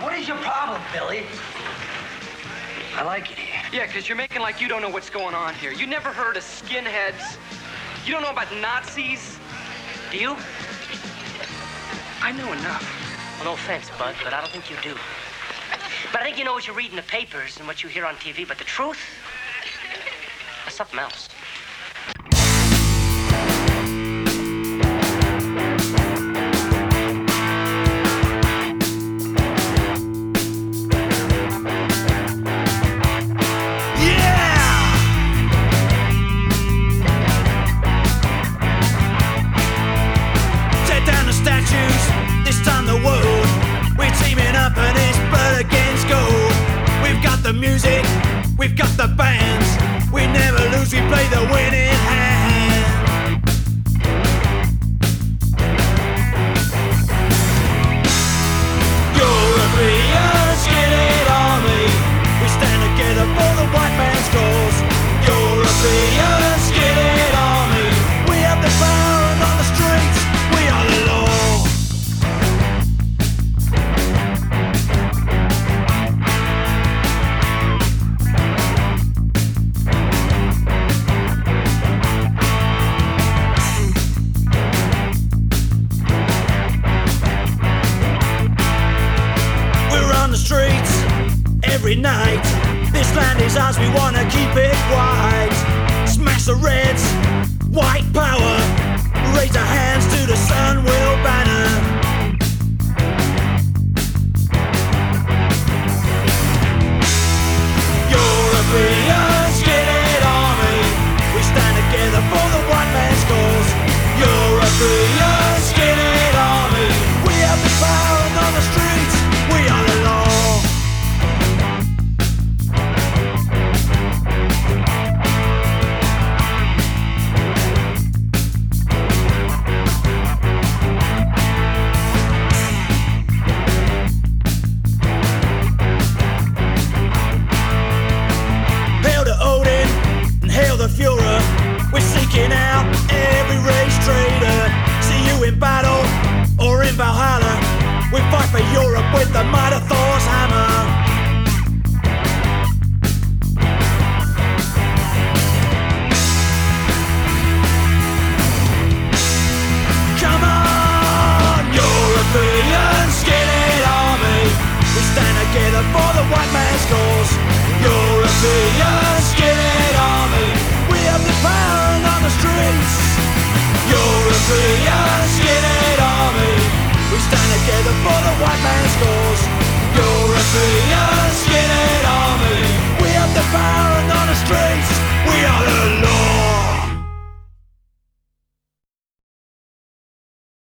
What is your problem, Billy? I like it here. Yeah, because you're making like you don't know what's going on here. You never heard of skinheads. You don't know about Nazis. Do you? I know enough. Well, no offense, Bud, but I don't think you do. But I think you know what you read in the papers and what you hear on TV, but the truth? That's something else. Statues, this time the world. We're teaming up and it's blood against gold. We've got the music, we've got the bands. We never lose, we play the winning hand. Every night. This land is ours, we wanna keep it white.